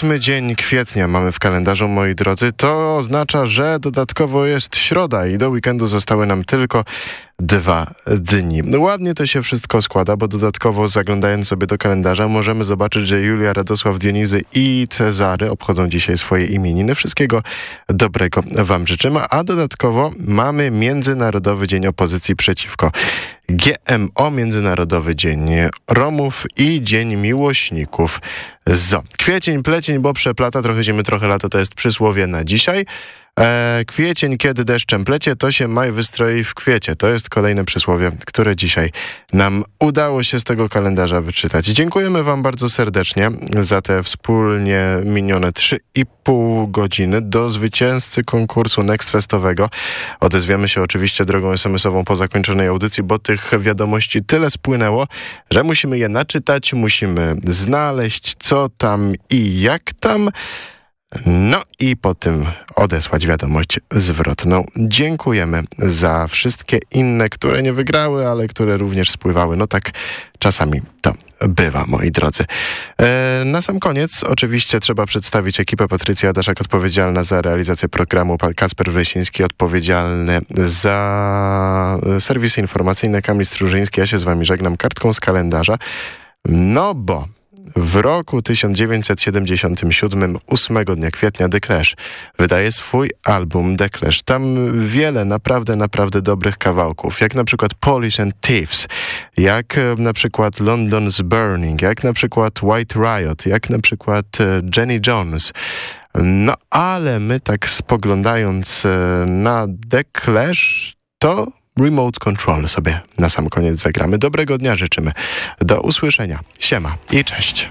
Ósmy dzień kwietnia mamy w kalendarzu, moi drodzy. To oznacza, że dodatkowo jest środa i do weekendu zostały nam tylko dwa dni. Ładnie to się wszystko składa, bo dodatkowo zaglądając sobie do kalendarza możemy zobaczyć, że Julia, Radosław, Dionizy i Cezary obchodzą dzisiaj swoje imieniny. Wszystkiego dobrego Wam życzymy, a dodatkowo mamy Międzynarodowy Dzień Opozycji przeciwko GMO, Międzynarodowy Dzień Romów i Dzień Miłośników ZO. Kwiecień, plecień, bo przeplata, trochę zimy, trochę lata, to jest przysłowie na dzisiaj. E, kwiecień, kiedy deszczem plecie, to się maj wystroi w kwiecie. To jest kolejne przysłowie, które dzisiaj nam udało się z tego kalendarza wyczytać. Dziękujemy Wam bardzo serdecznie za te wspólnie minione 3,5 godziny do zwycięzcy konkursu Next Festowego. Odezwiemy się oczywiście drogą SMS-ową po zakończonej audycji, bo tych wiadomości tyle spłynęło, że musimy je naczytać, musimy znaleźć co tam i jak tam. No i po tym odesłać wiadomość zwrotną. Dziękujemy za wszystkie inne, które nie wygrały, ale które również spływały. No tak czasami to bywa, moi drodzy. E, na sam koniec oczywiście trzeba przedstawić ekipę Patrycja Adaszak odpowiedzialna za realizację programu, Kasper Wlesiński odpowiedzialny za serwisy informacyjne, Kamil Strużyński. Ja się z wami żegnam kartką z kalendarza. No bo w roku 1977, 8 dnia kwietnia, The Clash wydaje swój album The Clash. Tam wiele naprawdę, naprawdę dobrych kawałków, jak na przykład Polish and Thieves, jak e, na przykład London's Burning, jak na przykład White Riot, jak na przykład e, Jenny Jones. No ale my tak spoglądając e, na The Clash, to Remote Control sobie na sam koniec zagramy. Dobrego dnia życzymy. Do usłyszenia. Siema i cześć.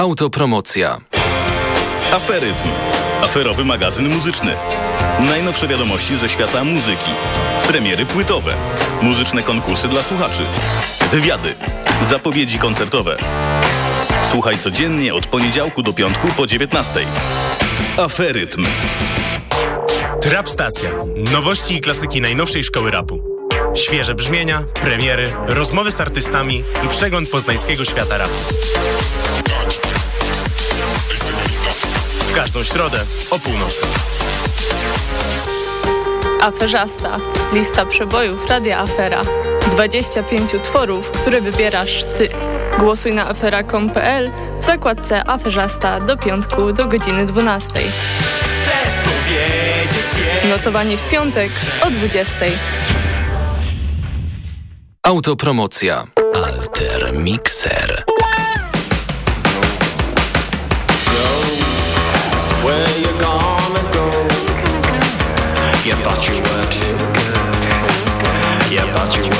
Autopromocja. Aferytm. Aferowy magazyn muzyczny. Najnowsze wiadomości ze świata muzyki. Premiery płytowe. Muzyczne konkursy dla słuchaczy. Wywiady. Zapowiedzi koncertowe. Słuchaj codziennie od poniedziałku do piątku po 19. Aferytm. Trap Stacja. Nowości i klasyki najnowszej szkoły rapu. Świeże brzmienia, premiery, rozmowy z artystami i przegląd poznańskiego świata rapu. W każdą środę o północy. Aferzasta. Lista przebojów Radia Afera. 25 utworów, które wybierasz ty. Głosuj na afera.com.pl w zakładce Aferzasta do piątku do godziny 12. Chcę powiedzieć. Notowanie w piątek o 20. Autopromocja. Alter Mixer. you're gonna go. You thought you were too good. You thought you were.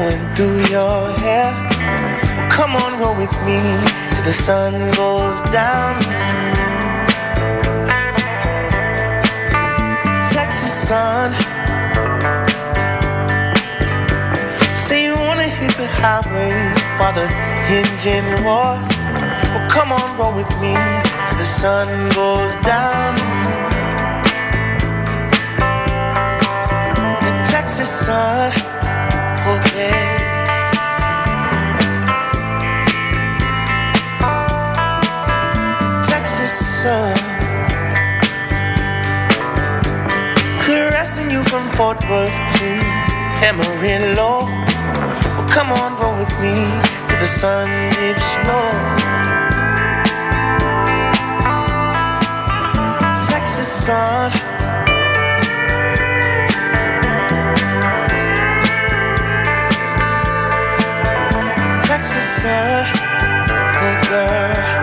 flowing through your hair. Well, come on, roll with me till the sun goes down. Texas sun. Say you wanna hit the highway, while the engine roars. Well, come on, roll with me till the sun goes down. The Texas sun. Texas sun caressing you from Fort Worth to Amarillo. Come on, roll with me till the sun dips low. Texas sun. sun, oh girl.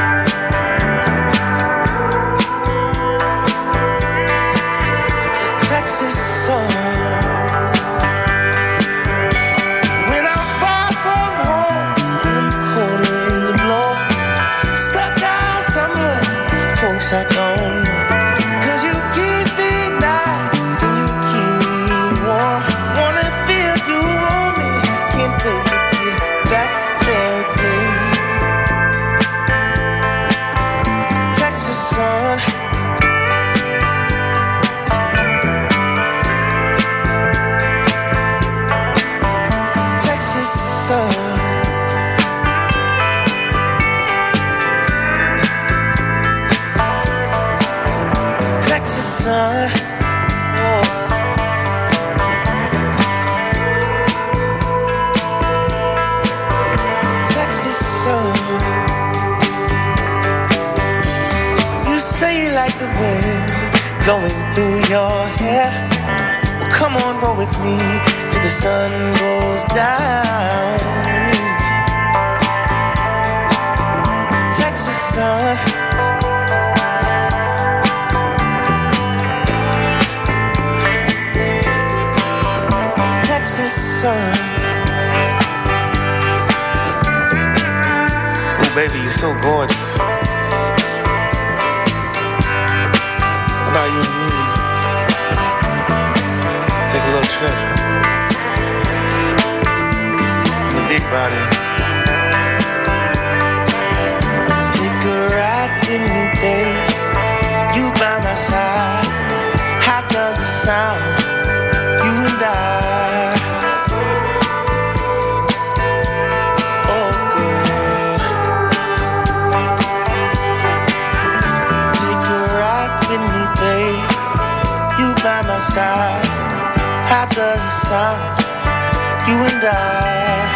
How does it sound? You and I.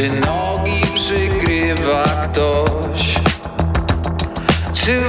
Czy nogi przykrywa ktoś? Czy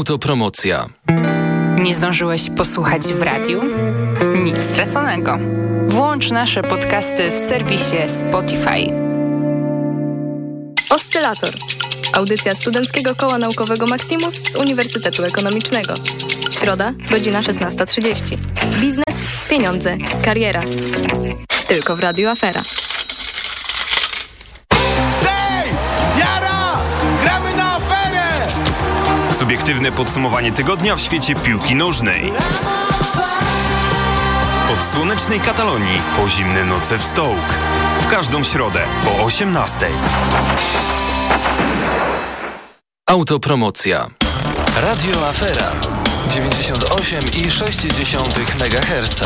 Autopromocja. Nie zdążyłeś posłuchać w radiu? Nic straconego. Włącz nasze podcasty w serwisie Spotify. Oscylator. Audycja Studenckiego Koła Naukowego Maximus z Uniwersytetu Ekonomicznego. Środa, godzina 16.30. Biznes, pieniądze, kariera. Tylko w Radiu Afera. Subiektywne podsumowanie tygodnia w świecie piłki nożnej. Od słonecznej Katalonii po zimne noce w Stołk. W każdą środę po 18. Autopromocja. Radio Afera 98,6 MHz.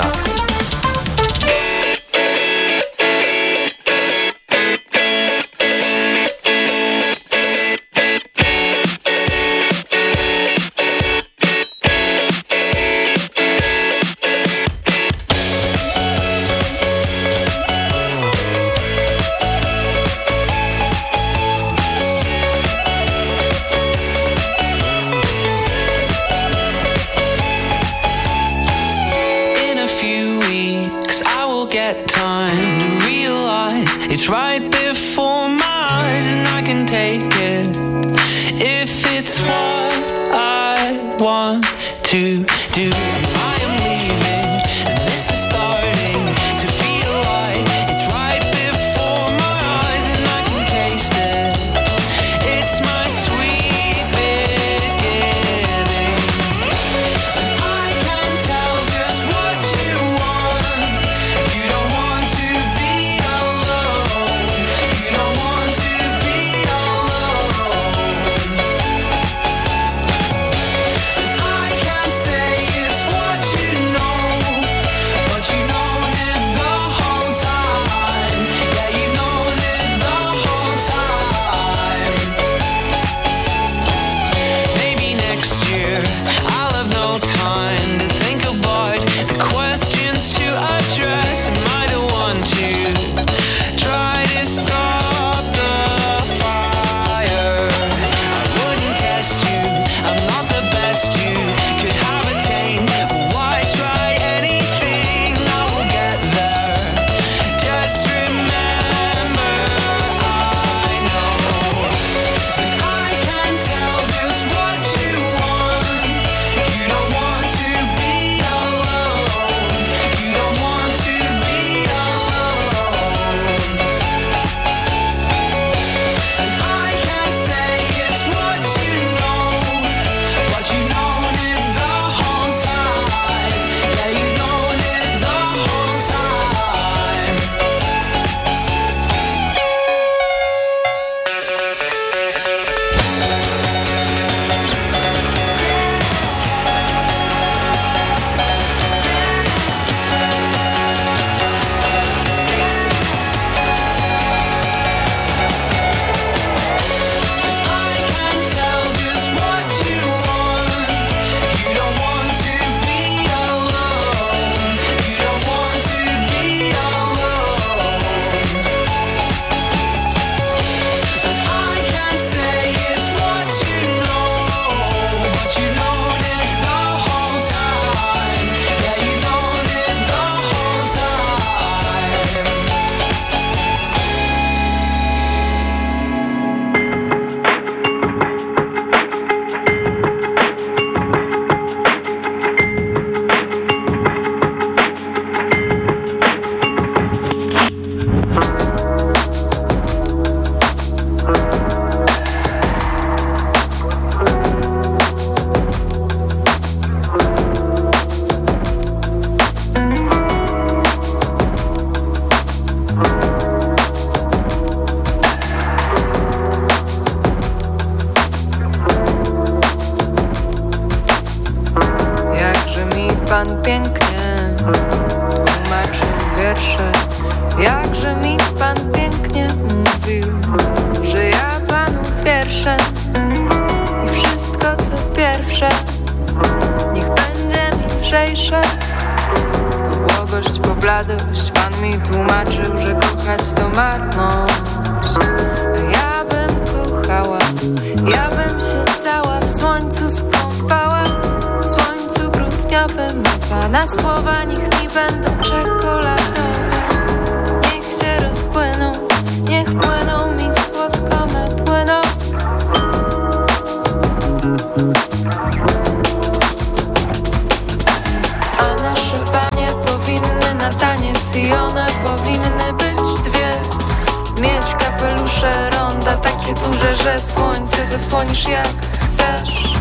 Kapelusze ronda takie duże, że słońce zasłonisz jak chcesz.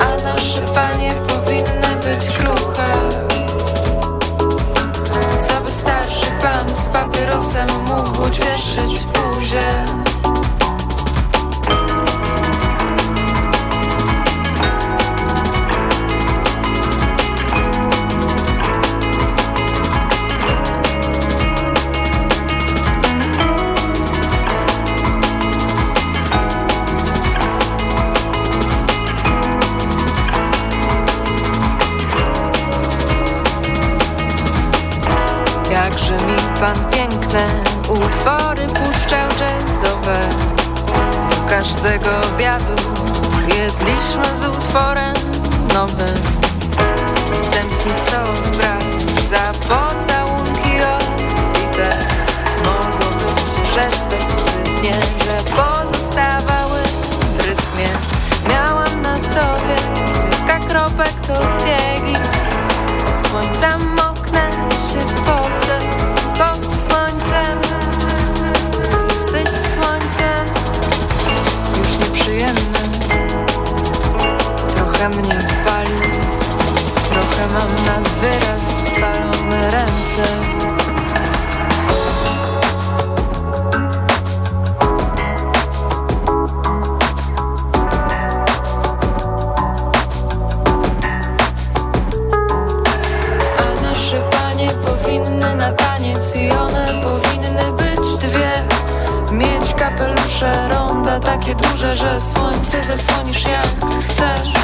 A nasze panie powinny być kruche. Co by starszy pan z papierosem mógł cieszyć utwory puszczał jazzowe. Do każdego obiadu jedliśmy z utworem nowym. Wstępnie sto spraw za pocałunki obfite. Mogło być rzec bezwstydnie, że pozostawały w rytmie. Miałam na sobie kilka kropek to biegi. Słońca moknę się pocę Trochę mnie palił Trochę mam nad wyraz spalone ręce. A nasze panie powinny na taniec i one powinny być dwie. Mieć kapelusze ronda takie duże, że słońce zasłonisz jak chcesz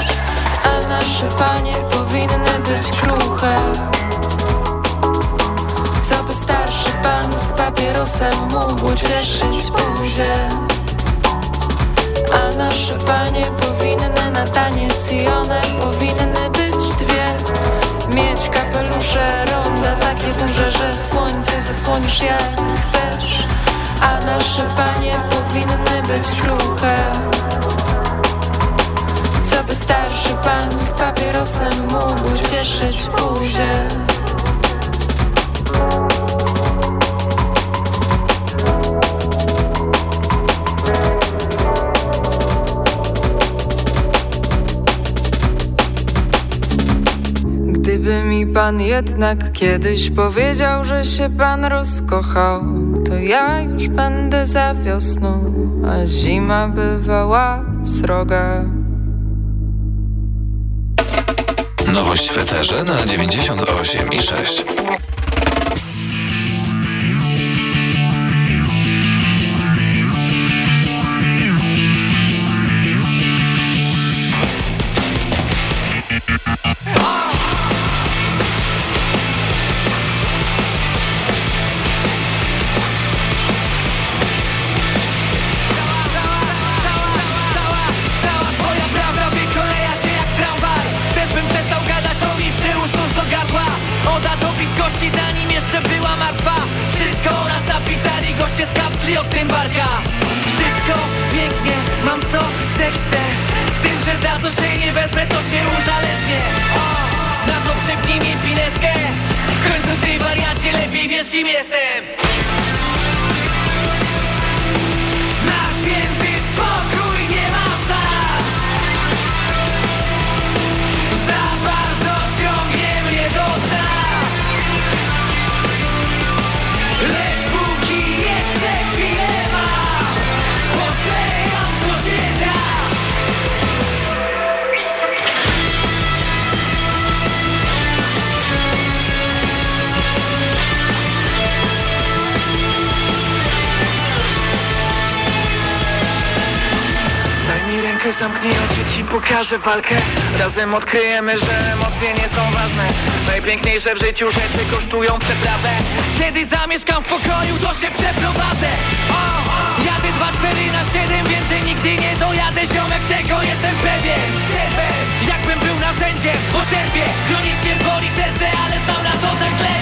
A nasze panie powinny być kruche. Co by starszy pan z papierosem mógł cieszyć buzię? A nasze panie powinny na taniec i one powinny być dwie. Mieć kapelusze ronda takie duże, że słońce zasłonisz jak chcesz. A nasze panie powinny być kruche. Co by pan z papierosem mógł cieszyć buzię Gdyby mi pan jednak kiedyś powiedział, że się pan rozkochał, to ja już będę za wiosną, a zima bywała sroga. Nowość w eterze na 98 i 6. previous, give me a. zamknij, zamknij oczy, ci pokażę walkę. Razem odkryjemy, że emocje nie są ważne. Najpiękniejsze w życiu rzeczy kosztują przeprawę. Kiedy zamieszkam w pokoju, to się przeprowadzę. Oh, oh. Jadę 2, 4 na siedem więcej nigdy nie dojadę. Ziomek, tego jestem pewien. Cierpę, jakbym był narzędziem, bo cierpię. Chronicznie boli serce, ale znam na to zaklejam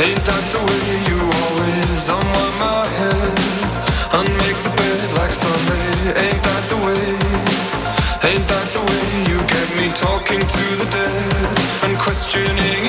Ain't that the way you always unwind my head? Unmake the bed like Sunday. Ain't that the way? Ain't that the way you get me talking to the dead and questioning?